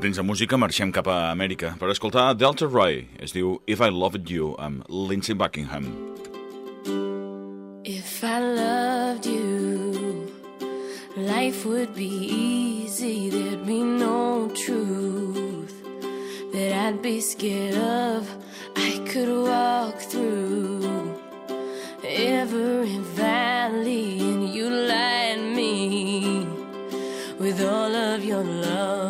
Dins de música marxem cap a Amèrica per escoltar Delta Roy. Es diu If I Loved You amb Lindsey Buckingham. If I loved you, life would be easy. There'd be no truth that I'd be scared of. I could walk through every valley and you light me with all of your love.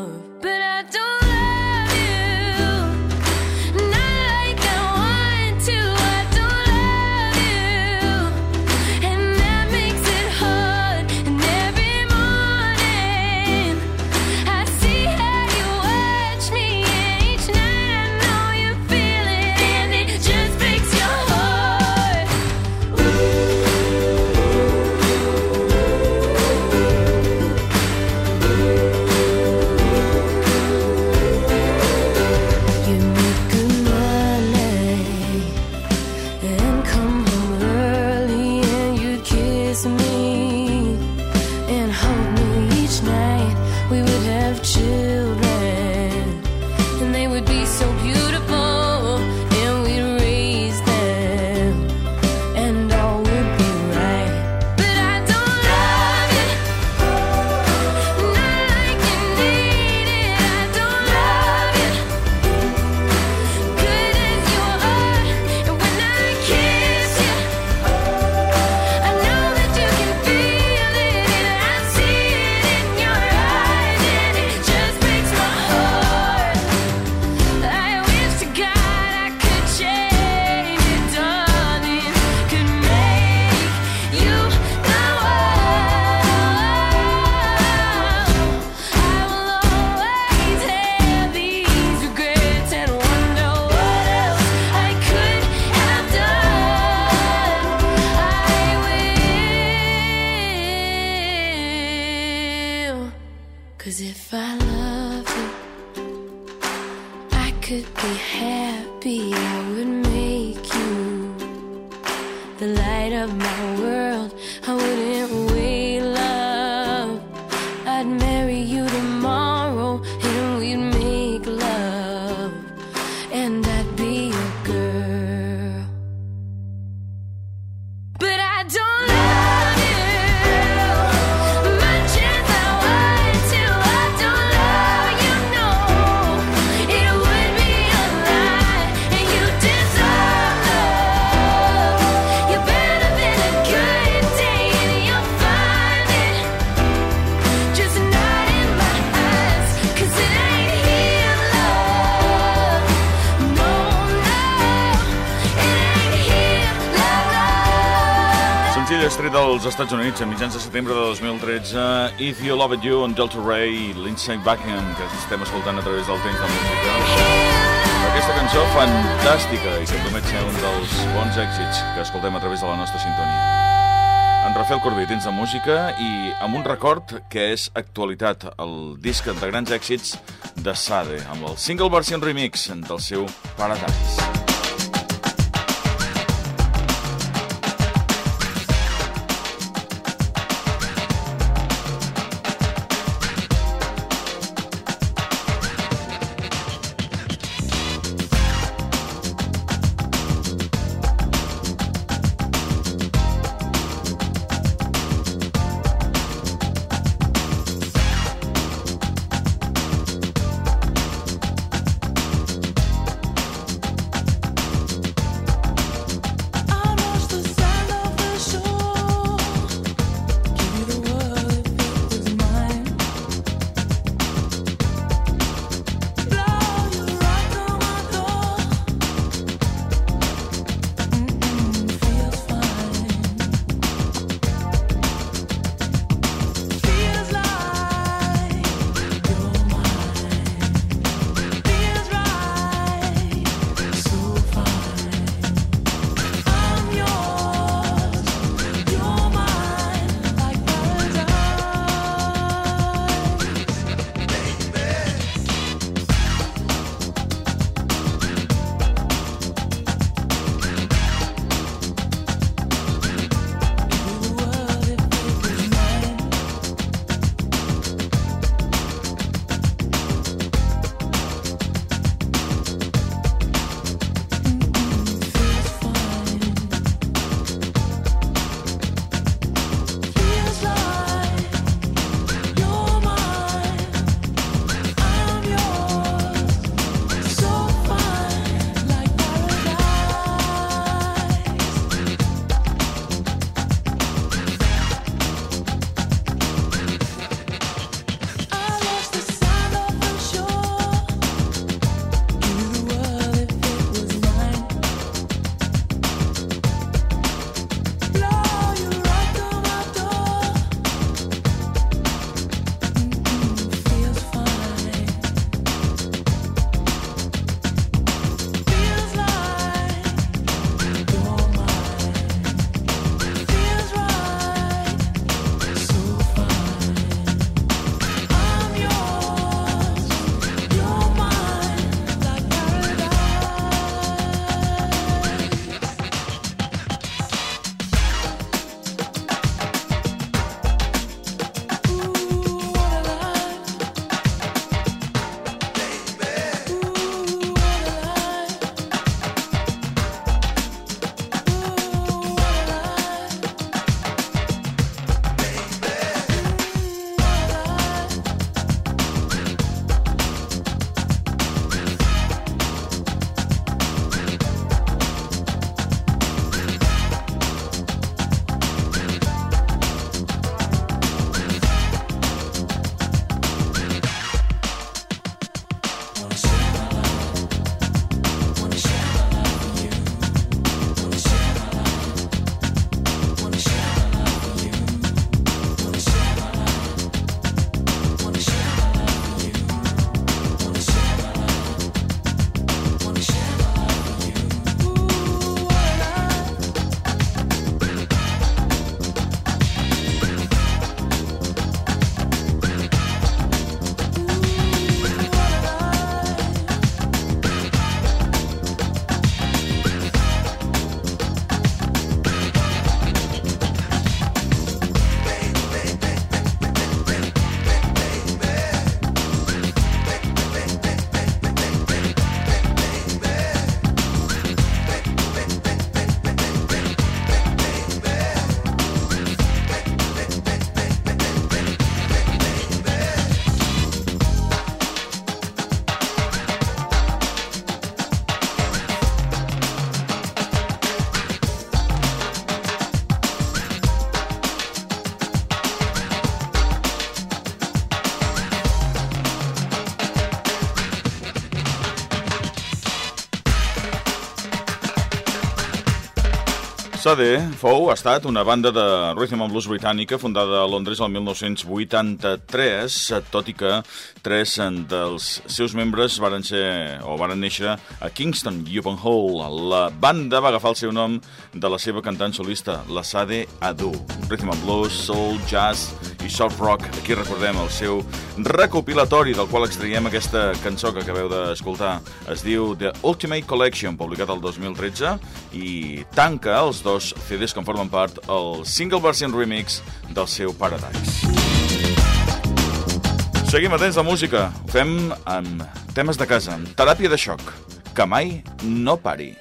Dels Estats Units a mitjans de setembre de 2013 If You Loved You, en Delta Ray i Lindsay Buckingham, que estem escoltant a través del temps de música. Aquesta cançó fantàstica i que promet ser un dels bons èxits que escoltem a través de la nostra sintonia. En Rafael Corbí, tens de música i amb un record que és actualitat, el disc de grans èxits de Sade, amb el single version remix del seu Paradise. Sade fou, ha estat, una banda de rhythm and blues britànica fundada a Londres el 1983, tot i que tres dels seus membres varen ser o varen néixer a Kingston, Hall. La banda va agafar el seu nom de la seva cantant solista, la Sade Adu. Rhythm and blues, soul, jazz i soft rock. Aquí recordem el seu recopilatori del qual extraiem aquesta cançó que acabeu d'escoltar. Es diu The Ultimate Collection, publicat el 2013 i tanca els dos dos CDs que en formen part el single version remix del seu Paradise. Seguim atents de música. Ho fem amb temes de casa, amb teràpia de xoc. Que mai no pari.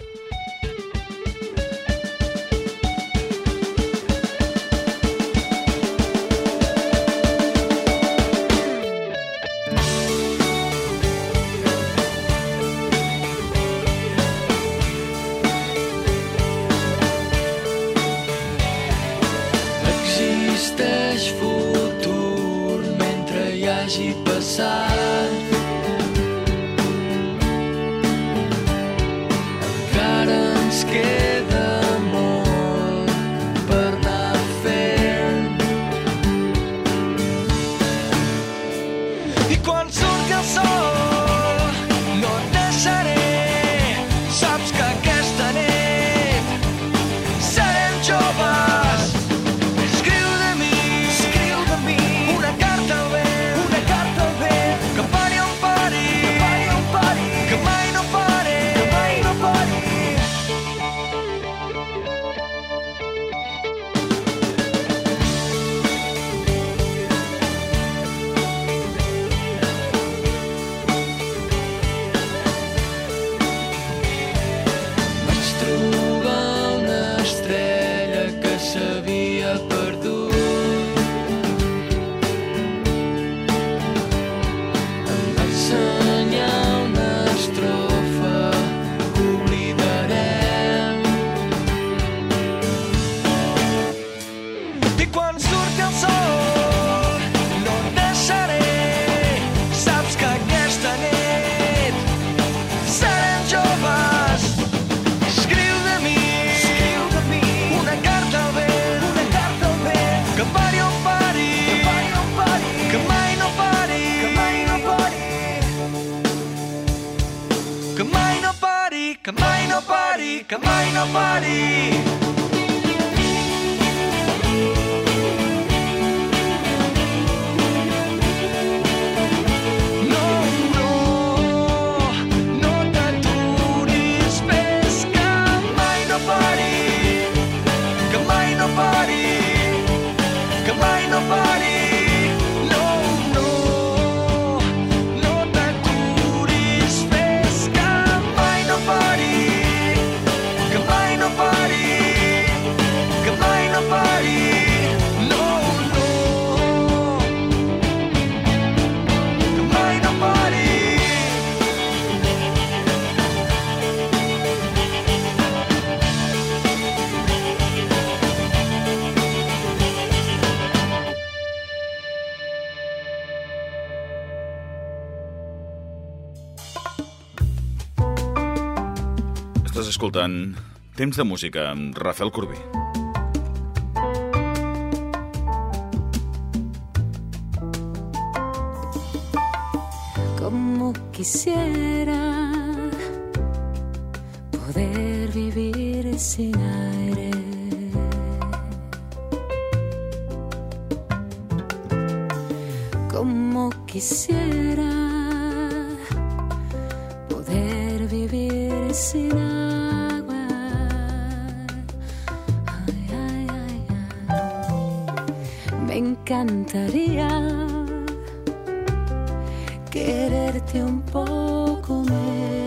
Que mai no pari. escoltant Temps de Música amb Rafael Corbí. Como quisiera encantaría quererte un poco menos.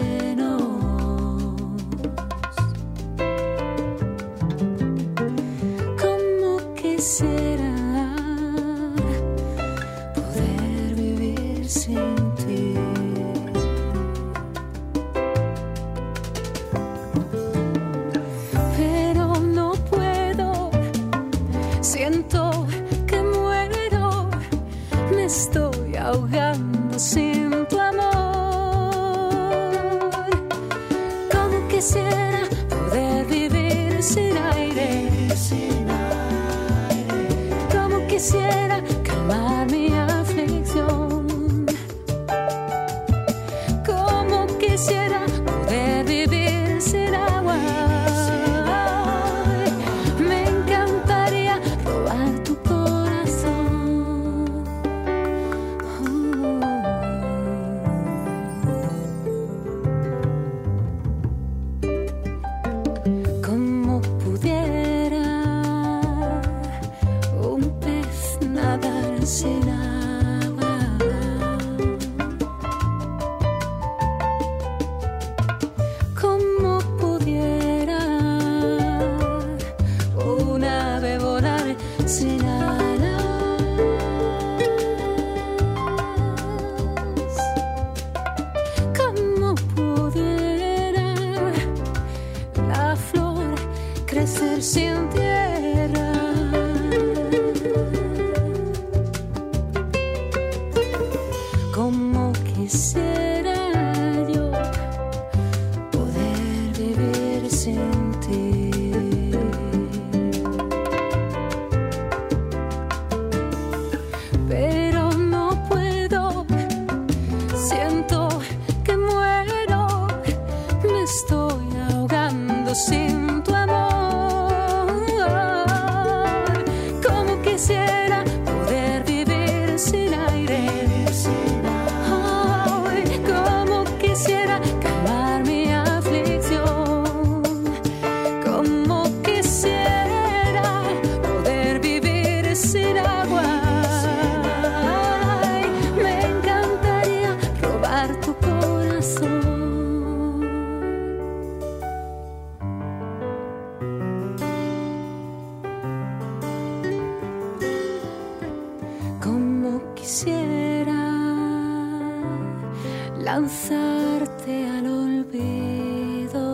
lanzarte al olvido.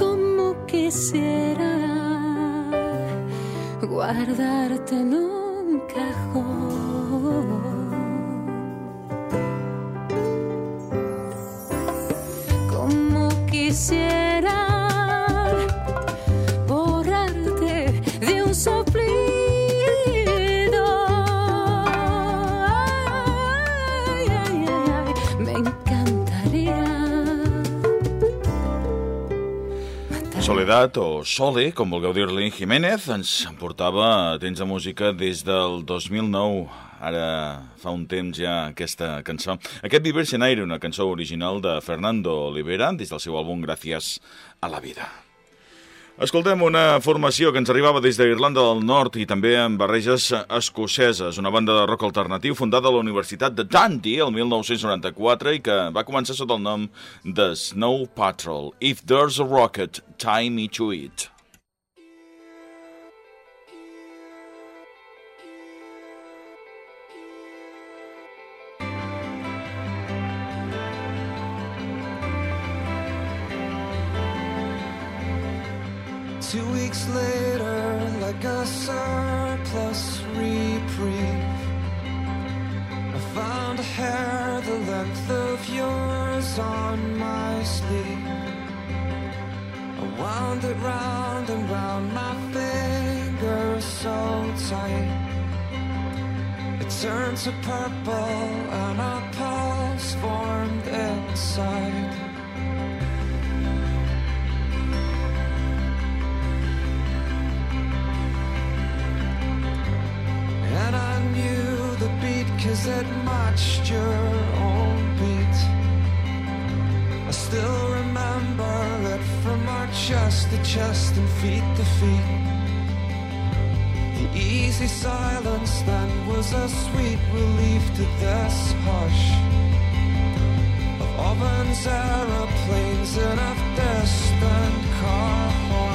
Como quisiera guardarte en un cajón. Como quisiera Soledat o Sole, com vulgueu dir-li, Jiménez, ens portava temps de música des del 2009. Ara fa un temps ja aquesta cançó. Aquest Vivir sin aire, una cançó original de Fernando Olivera, des del seu àlbum Gràcies a la vida. Escoltem una formació que ens arribava des d'Irlanda del Nord i també amb barreges escoceses, una banda de rock alternatiu fundada a la Universitat de Dundee el 1994 i que va començar sota el nom de Snow Patrol. If there's a rocket, tie me to it. Weeks later, like a surplus reprieve, I found a hair the length of yours on my sleeve. I wound it round and round my finger so tight. It turned to purple and a pulse formed inside. It matched your own beat. I still remember it from our chest to chest and feet to feet. The easy silence then was a sweet relief to this hush of ovens, aeroplanes, and of distant car horns.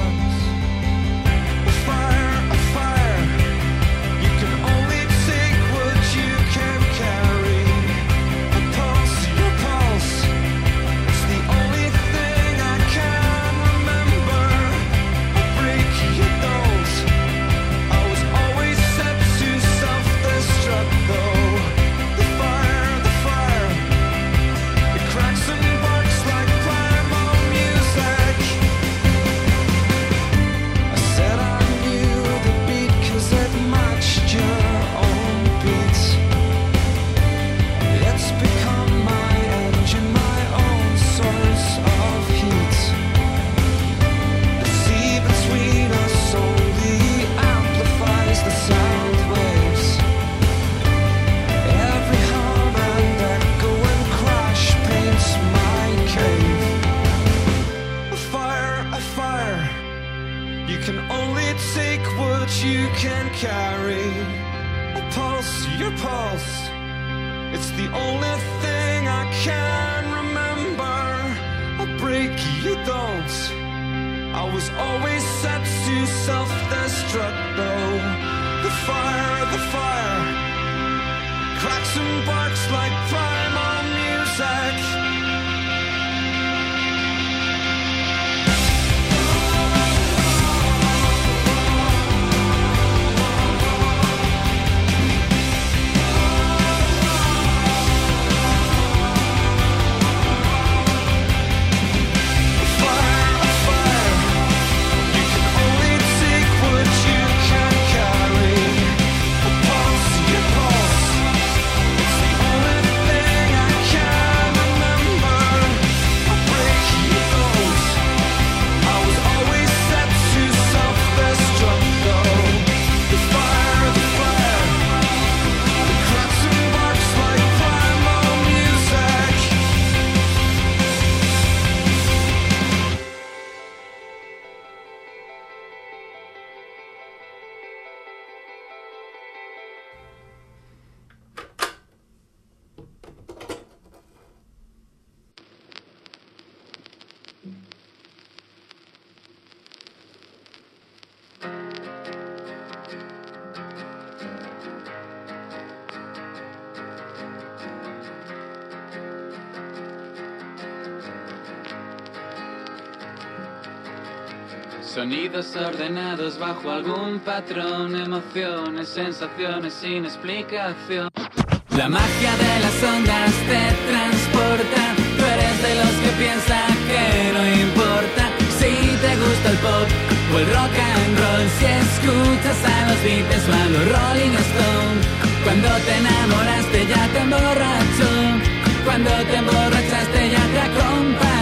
Sonidos ordenados bajo algún patrón, emociones, sensaciones sin explicación. La magia de las ondas te transporta, tú eres de los que piensa que no importa si te gusta el pop o el rock and roll, si escuchas a los Beatles o a los Rolling Stone. Cuando te enamoraste ya te emborrachó, cuando te emborrachaste ya te acompaño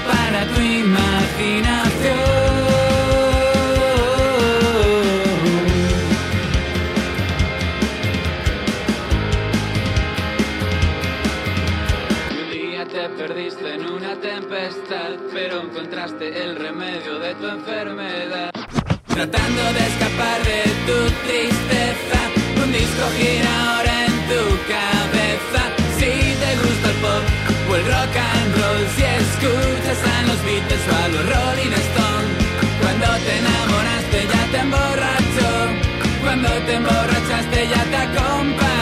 para tu imaginación. Un día te perdiste en una tempestad, pero encontraste el remedio de tu enfermedad. Tratando de escapar de tu tristeza, un disco gira ahora en tu cabeza. Si te gusta el pop, o el rock and roll si escuchas a los Beatles o a los Rolling Stone. Cuando te enamoraste ya te emborrachó, cuando te emborrachaste ya te acompaño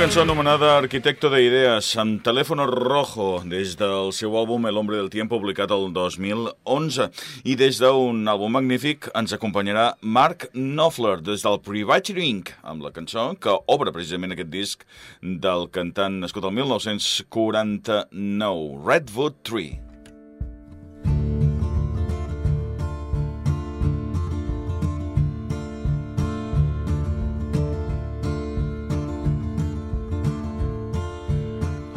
cançó anomenada Arquitecto de Ideas amb Teléfono Rojo des del seu àlbum El Hombre del Tiempo publicat el 2011 i des d'un àlbum magnífic ens acompanyarà Mark Knopfler des del Privateering amb la cançó que obre precisament aquest disc del cantant nascut el 1949 Redwood Tree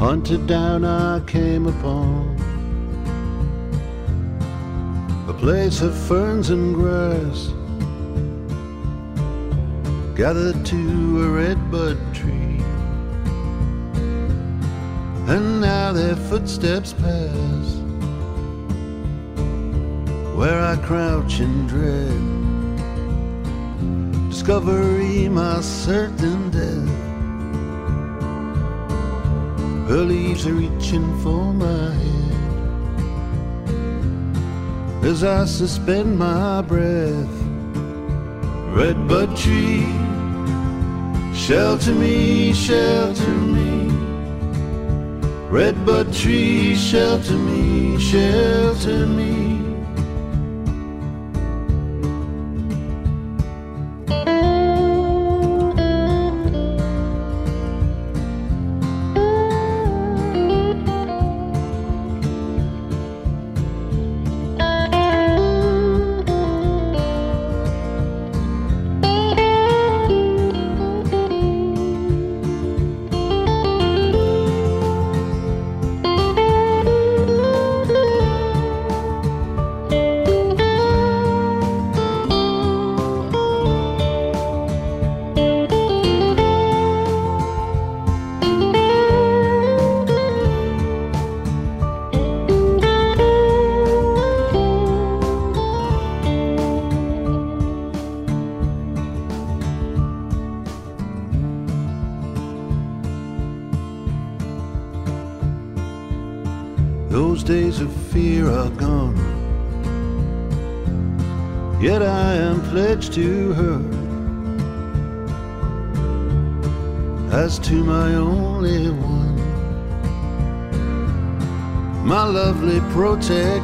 Hunted down, I came upon a place of ferns and grass gathered to a redbud tree. And now their footsteps pass where I crouch in dread. Discovery, my certain death. Her leaves are reaching for my head as I suspend my breath. Redbud tree, shelter me, shelter me. Redbud tree, shelter me, shelter me.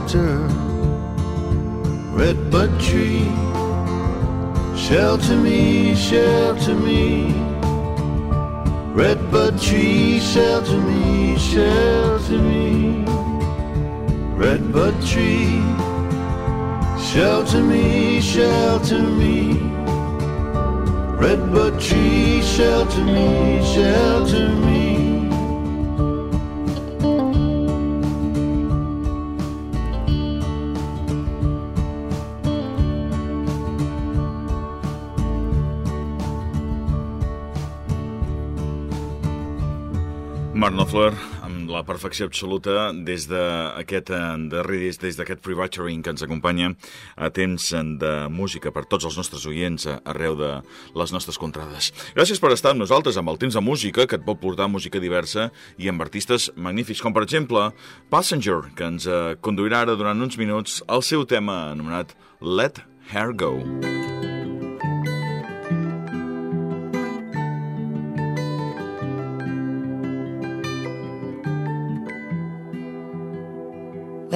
Protector, redbud tree. Shelter me, shelter me, redbud tree, shelter me, shelter me redbud tree. Shelter me, shelter me. Redbud tree, shelter me, shelter me. Mark Knopfler, amb la perfecció absoluta des d'aquest eh, darrer disc, des d'aquest Privaturing que ens acompanya a temps de música per tots els nostres oients eh, arreu de les nostres contrades. Gràcies per estar amb nosaltres amb el temps de música que et pot portar música diversa i amb artistes magnífics, com per exemple Passenger, que ens eh, conduirà ara durant uns minuts al seu tema anomenat Let Hair Go.